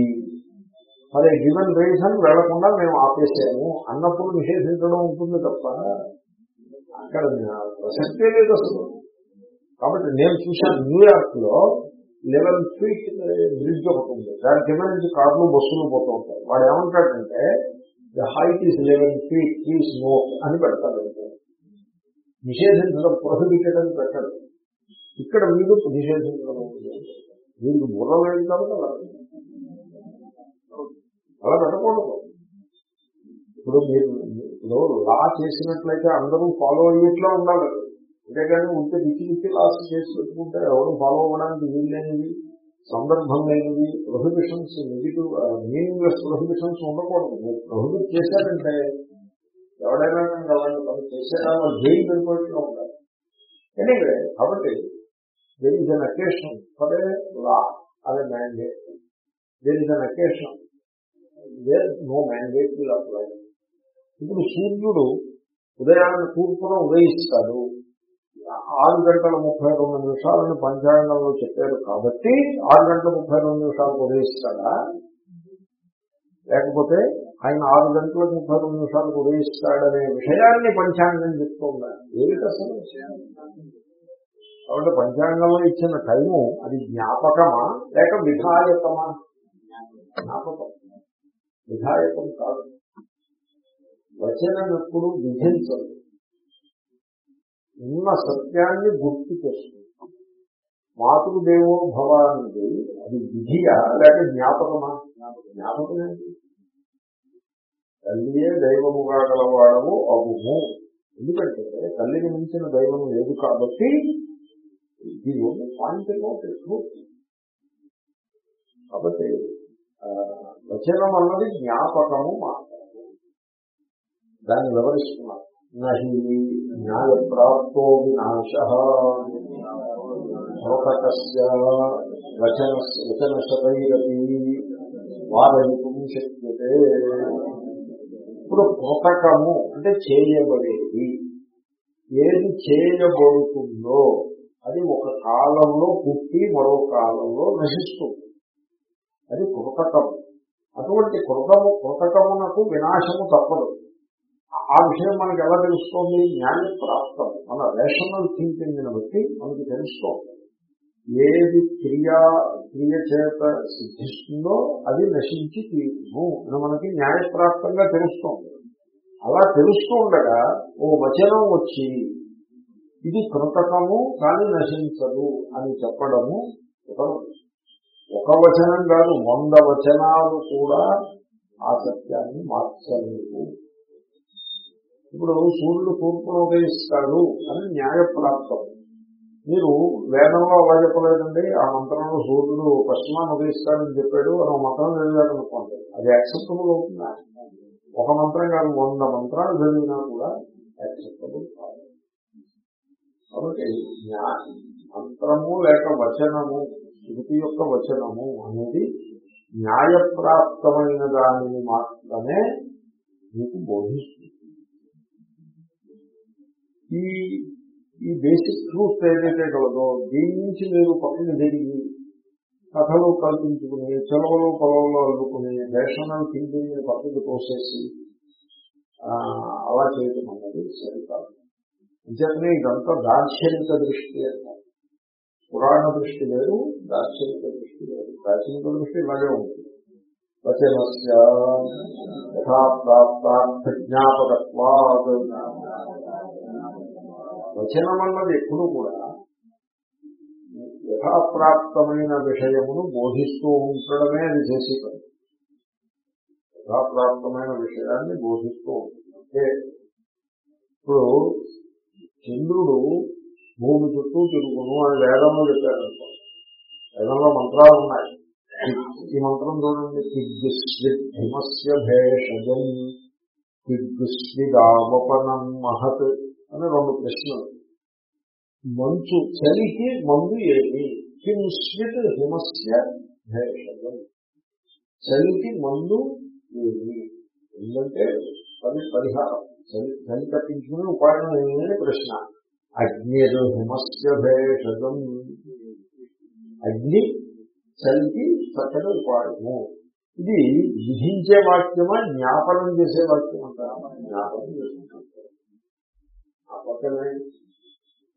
A: మరి గివెన్ రీజన్ వెళ్ళకుండా మేము ఆపేసాము అన్నప్పుడు నిషేధించడం ఉంటుంది తప్ప అక్కడ ప్రసక్తే లేదు అసలు. కాబట్టి నేను చూశాను న్యూయార్క్లో లెవెన్ ఫీట్ బ్రిడ్జ్ ఒకటి ఉంది. దాని కింద నుంచి కార్లు బస్సులు పోతూ ఉంటాయి. వాడు ఏమంటాడంటే the height is eleven feet is not అని పెడతాడు నిషేధించడం ప్రొహిబిటెడ్ అని పెట్టడు. ఇక్కడ వీడు నిషేధించడం మీరు వీడికి బుర్ర లేదు కాబట్టి అలా అలా పెట్టకూడదు. ఇప్పుడు మీరు ఇప్పుడు లా చేసినట్లయితే అందరూ ఫాలో అయ్యేట్లా ఉండాలి. అంతేకాని ఉంటే దిక్కి దిక్కి లాస్ చేసి పెట్టుకుంటే ఎవరు ఫాలో అవ్వడానికి వీల్లేనివి సందర్భం లేనివి ప్రొహిబిషన్స్ నెగిటివ్ మీనింగ్లెస్ ప్రొహిబిషన్స్ ఉండకూడదు. ప్రొహిబిట్ చేశారంటే ఎవడైనా నేను అలాంటి పని చేశారా వాళ్ళు జైలు వెళ్ళిపోయినట్లు ఉండాలి. ఎనీవే కాబట్టి there is an occasion for a law అదే mandate there is an occasion there no mandate will apply ఇప్పుడు సూర్యుడు ఉదయాన్ని తూర్పున ఉదయిస్తాడు. ఆరు గంటల ముప్పై రెండు నిమిషాలని పంచాంగంలో చెప్పారు కాబట్టి ఆరు గంటల ముప్పై రెండు నిమిషాలకు ఉదయిస్తాడా? లేకపోతే ఆయన ఆరు గంటల ముప్పై రెండు నిమిషాలకు ఉదయిస్తాడనే విషయాన్ని పంచాంగం చెప్తుందా? ఏమిటి అసలు కాబట్టి పంచాంగంలో ఇచ్చిన టైము అది జ్ఞాపకమా? లేక విధాయకమా? జ్ఞాపకం. విధాయకం కాదు. వచనం ఎప్పుడు విధించదు. ఉన్న సత్యాన్ని గుర్తు చేస్తుంది మాతృదేవో భవ అనేది అది విధియా లేక జ్ఞాపకమా? జ్ఞాపకమే తల్లియే దైవముగా గలవాడము అగుము ఎందుకంటే తల్లిని మించిన దైవం లేదు కాబట్టి ఇది ఓన్లీ పాయింట్ కాబట్టి వచనం అన్నది జ్ఞాపకము మాత్రమే. దాన్ని వివరిస్తున్నారు. నహి న్యాయ ప్రాప్తో వినాశ శ్రోతకస్య వచన వచనశతైరపి వారయితుం శక్యతే. ఇప్పుడు కృతకము అంటే చేయబడేది. ఏది చేయబడుతుందో అది ఒక కాలంలో పుట్టి మరో కాలంలో నశిస్తుంది. అది కృతకము అటువంటి కృతము కృతకమునకు వినాశము తప్పదు. ఆ విషయం మనకి ఎలా తెలుస్తోంది? జ్ఞాన ప్రాప్తం. మన రేషనల్ థింకింగ్ బట్టి మనకి తెలుస్తోంది. ఏది క్రియ క్రియ చేత సిద్ధిస్తుందో అది నశించి తీరును అని మనకి న్యాయప్రాప్తంగా తెలుస్తోంది. అలా తెలుస్తూ ఉండగా ఓ వచనం వచ్చి ఇది కృతకము కానీ నశించదు అని చెప్పడము ఒక వచనం కాదు వంద వచనాలు కూడా ఆ సత్యాన్ని మార్చలేవు. ఇప్పుడు సూర్యుడు తూర్పును ఉదయిస్తాడు అని న్యాయప్రాప్తం. మీరు వేదంలో అలా చెప్పలేదండి. ఆ మంత్రంలో సూర్యుడు పశ్చిమాన్ని ఉదయిస్తాడని చెప్పాడు. అని ఒక మంత్రం చదివాడనుకోండి అది యాక్సెప్టబుల్ అవుతుందా? ఒక మంత్రం కాదు వంద మంత్రాలు చదివినా కూడా యాక్సెప్టబుల్ కాదు. కాబట్టి మంత్రము లేక వచనము శృతి యొక్క వచనము అనేది న్యాయప్రాప్తమైన దానిని మాత్రమే మీకు బోధిస్తుంది. ఈ ఈ బేసిక్ ట్రూత్ ఏదైతే కలదో దీని నుంచి మీరు పక్కన జరిగి కథలు కల్పించుకుని చెలవలు పొలంలో అల్లుకుని రేషనల్ థింకింగ్ పక్కకు తోసేసి అలా చేయటం అన్నది సరికాదు. నిజంగానే ఇదంతా దార్శనిక దృష్టి అంటారు. పురాణ దృష్టి లేదు దార్శనిక దృష్టి లేదు దార్శనిక దృష్టి ఇలాగే ఉంటుంది. వచనస్య యథాప్రాప్తార్థ జ్ఞాపకత్వాత్ వచనం అన్నది ఎప్పుడు కూడా యథాప్రాప్తమైన విషయమును బోధిస్తూ ఉండడమే అది చేసే పని. యథాప్రాప్తమైన విషయాన్ని బోధిస్తూ ఉంటుంది అంటే ఇప్పుడు చంద్రుడు భూమి చుట్టూ తిరుగును అని వేదంలో చెప్పారనుకో వేదంలో మంత్రాలు ఉన్నాయి. ఈ మంత్రం చూడండి. హిమస్య భేషజం. దిగ్గుస్విదావపనం మహత్. అని రెండు ప్రశ్నలు. మంచు చలికి మందు ఏమి హింస్విత్ హిమస్య భేషజం. చలికి మందు ఏమి ఎందుకంటే పని పరిహారం. చలి చలి తప్పించుకునే ఉపాయం ఏమి ప్రశ్న. అగ్నిరు హిమస్య భేషజం. అగ్ని చలికి చక్కటి ఉపాయము. ఇది విధించే వాక్యమా? జ్ఞాపనం చేసే వాక్యం అంటారా జ్ఞాపనం చేసుకుంటారు పక్కనే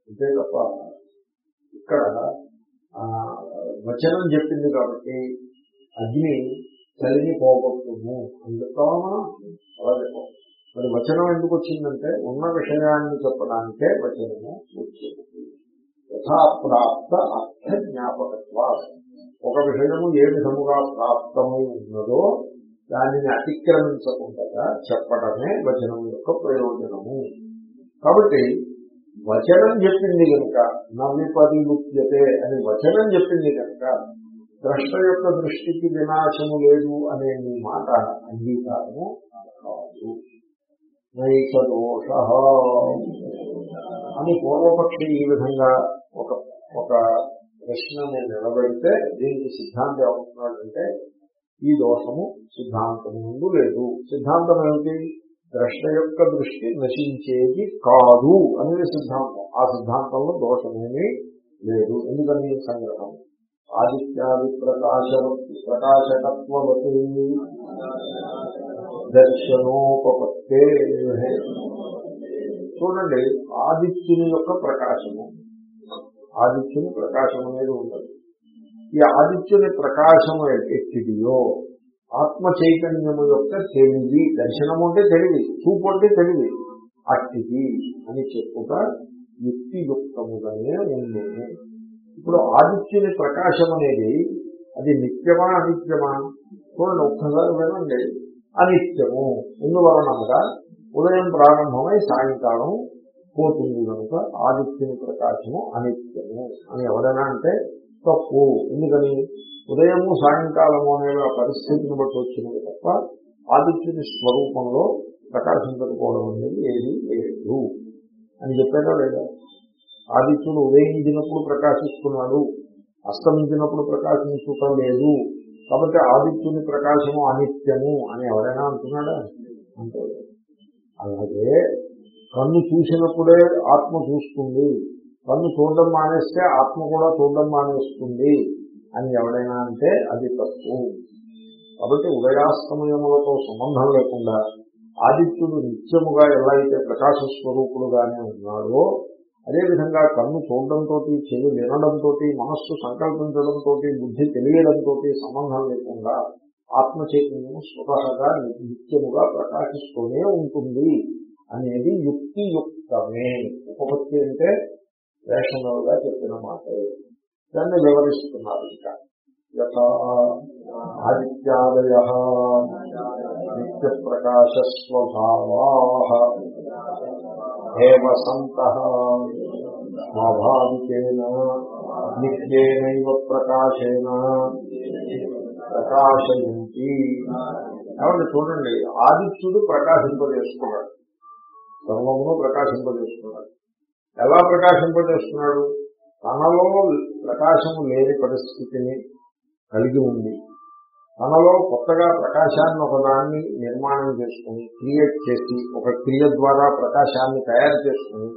A: అంతే తప్ప ఇక్కడ వచనం చెప్పింది కాబట్టి అగ్ని చలిని పోగొట్టుము. అని మనం అలా చెప్పాం మరి వచనం ఎందుకు వచ్చిందంటే ఉన్న విషయాన్ని చెప్పడానికే వచనము వచ్చింది. యథాప్రాప్త అర్థ జ్ఞాపకత్వ ఒక విషయము ఏ విధముగా ప్రాప్తము ఉన్నదో దానిని అతిక్రమించకుండా చెప్పడమే వచనం యొక్క ప్రయోజనము. కాబట్టి వచనం చెప్పింది కనుక నవ్వి పరిలుప్యతే అని వచనం చెప్పింది కనుక ద్రష్ట యొక్క దృష్టికి వినాశము లేదు అనే మీ మాట అంగీకారము కాదు. నైక దోష అని పూర్వపక్షి ఈ విధంగా ఒక ఒక ప్రశ్నని నిలబెడితే దీనికి సిద్ధాంతం ఏమంటున్నాడంటే ఈ దోషము సిద్ధాంతం ముందు లేదు. సిద్ధాంతం ఏమిటి? ద్రష్ట యొక్క దృష్టి నశించేది కాదు అనేది సిద్ధాంతం. ఆ సిద్ధాంతంలో దోషమేమీ లేదు. ఎందుకని సంగ్రహం ఆదిత్యాది ప్రకాశ ప్రకాశకత్వవతి దర్శనోపత్తే చూడండి ఆదిత్యుని యొక్క ప్రకాశము. ఆదిత్యుని ప్రకాశం అనేది ఉంటుంది ఈ ఆదిత్యుని ప్రకాశము ఎట్టిదియో ఆత్మ చైతన్యము యొక్క తెలివి దర్శనము అంటే తెలివి చూపు అంటే తెలివి. అట్టిది అని చెప్పుట యుక్తియుక్తముగానే ఉంది ఇప్పుడు ఆదిత్యుని ప్రకాశం అనేది అది నిత్యమా అనిత్యమా? చూడండి ఒక్కసారి వినండి. అనిత్యము. ఎందువలనగా ఉదయం ప్రారంభమై సాయంకాలం పోతుంది కనుక ఆదిత్యుని ప్రకాశము అనిత్యము అని ఎవరైనా అంటే తప్పు. ఎందుకని? ఉదయము సాయంకాలము అనే ఆ పరిస్థితిని బట్టి వచ్చినది తప్ప ఆదిత్యుని స్వరూపంలో ప్రకాశించకపోవడం అనేది ఏది లేదు. అని చెప్పారా లేదా? ఆదిత్యుడు ఉదయించినప్పుడు ప్రకాశిస్తున్నాడు. అస్తమించినప్పుడు ప్రకాశించటం లేదు. కాబట్టి ఆదిత్యుని ప్రకాశము అనిత్యము అని ఎవరైనా అంటున్నాడా? అంటే అలాగే కన్ను చూసినప్పుడే ఆత్మ చూస్తుంది. కన్ను చూడడం మానేస్తే ఆత్మ కూడా చూడడం మానేస్తుంది అని ఎవరైనా అంటే అది తప్పు. కాబట్టి ఉదయాస్తమయములతో సంబంధం లేకుండా ఆదిత్యుడు నిత్యముగా ఎలా అయితే ప్రకాశ స్వరూపుడుగానే ఉన్నాడో అదేవిధంగా కన్ను చూడడంతో చెవి వినడంతో మనస్సు సంకల్పించడంతో బుద్ధి తెలియడంతో సంబంధం లేకుండా ఆత్మ చైతన్యము స్వతహగా నిత్యముగా ప్రకాశిస్తూనే ఉంటుంది అనేది యుక్తియుక్తమే. ఉపపత్తి అంటే రేషనల్గా చెప్పిన మాట. దాన్ని వివరిస్తున్నారు ఇంకా. ఆదిత్యాదయ నిత్య ప్రకాశ స్వభావా సంత స్వాభావికేన నిత్యేనైవ ప్రకాశేన ప్రకాశయంతి. కాబట్టి చూడండి ఆదిత్యుడు ప్రకాశింపజేసుకున్నాడు. సర్వమును ప్రకాశింపజేసుకున్నాడు. ఎలా ప్రకాశింపజేస్తున్నాడు తనలో ప్రకాశము లేని పరిస్థితిని కలిగి ఉంది. తనలో కొత్తగా ప్రకాశాన్ని ఒకదాన్ని నిర్మాణం చేసుకుని క్రియేట్ చేసి ఒక క్రియ ద్వారా ప్రకాశాన్ని తయారు చేసుకుని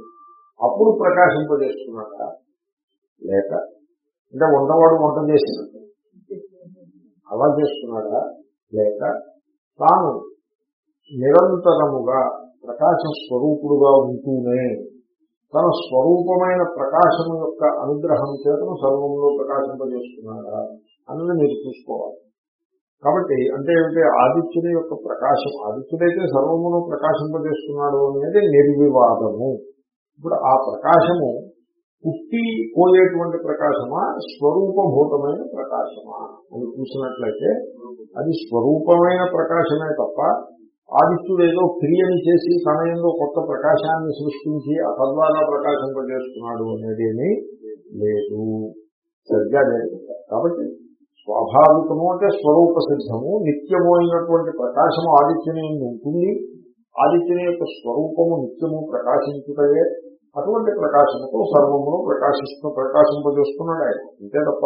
A: అప్పుడు ప్రకాశింపజేస్తున్నట్ట లేక అంటే వంటవాడు వంట చేసినట్టు అలా చేస్తున్నాడా? లేక తాను నిరంతరముగా ప్రకాశ స్వరూపుడుగా ఉంటూనే తన స్వరూపమైన ప్రకాశం యొక్క అనుగ్రహం చేతను సర్వంలో ప్రకాశింపజేస్తున్నాడా అన్నది మీరు చూసుకోవాలి. కాబట్టి అంటే ఏమిటి? ఆదిత్యుని యొక్క ప్రకాశం. ఆదిత్యుడైతే సర్వమును ప్రకాశింపజేస్తున్నాడు అనేది నిర్వివాదము. ఇప్పుడు ఆ ప్రకాశము పుట్టి పోయేటువంటి ప్రకాశమా? స్వరూపభూతమైన ప్రకాశమా? అని చూసినట్లయితే అది స్వరూపమైన ప్రకాశమే తప్ప ఆదిత్యుడు ఏదో క్రియని చేసి సమయంలో కొత్త ప్రకాశాన్ని సృష్టించి తద్వారా ప్రకాశింపజేస్తున్నాడు అనేదేమీ లేదు. సరిగ్గా లేదు. కాబట్టి స్వాభావికము అంటే స్వరూప సిద్ధము. నిత్యము అయినటువంటి ప్రకాశము ఆదిత్యుని ఉంటుంది. ఆదిత్యం యొక్క స్వరూపము నిత్యము ప్రకాశించుటయే. అటువంటి ప్రకాశముతో సర్వమును ప్రకాశిస్తూ ప్రకాశింపజేస్తున్నాడు ఆయన. అంతే తప్ప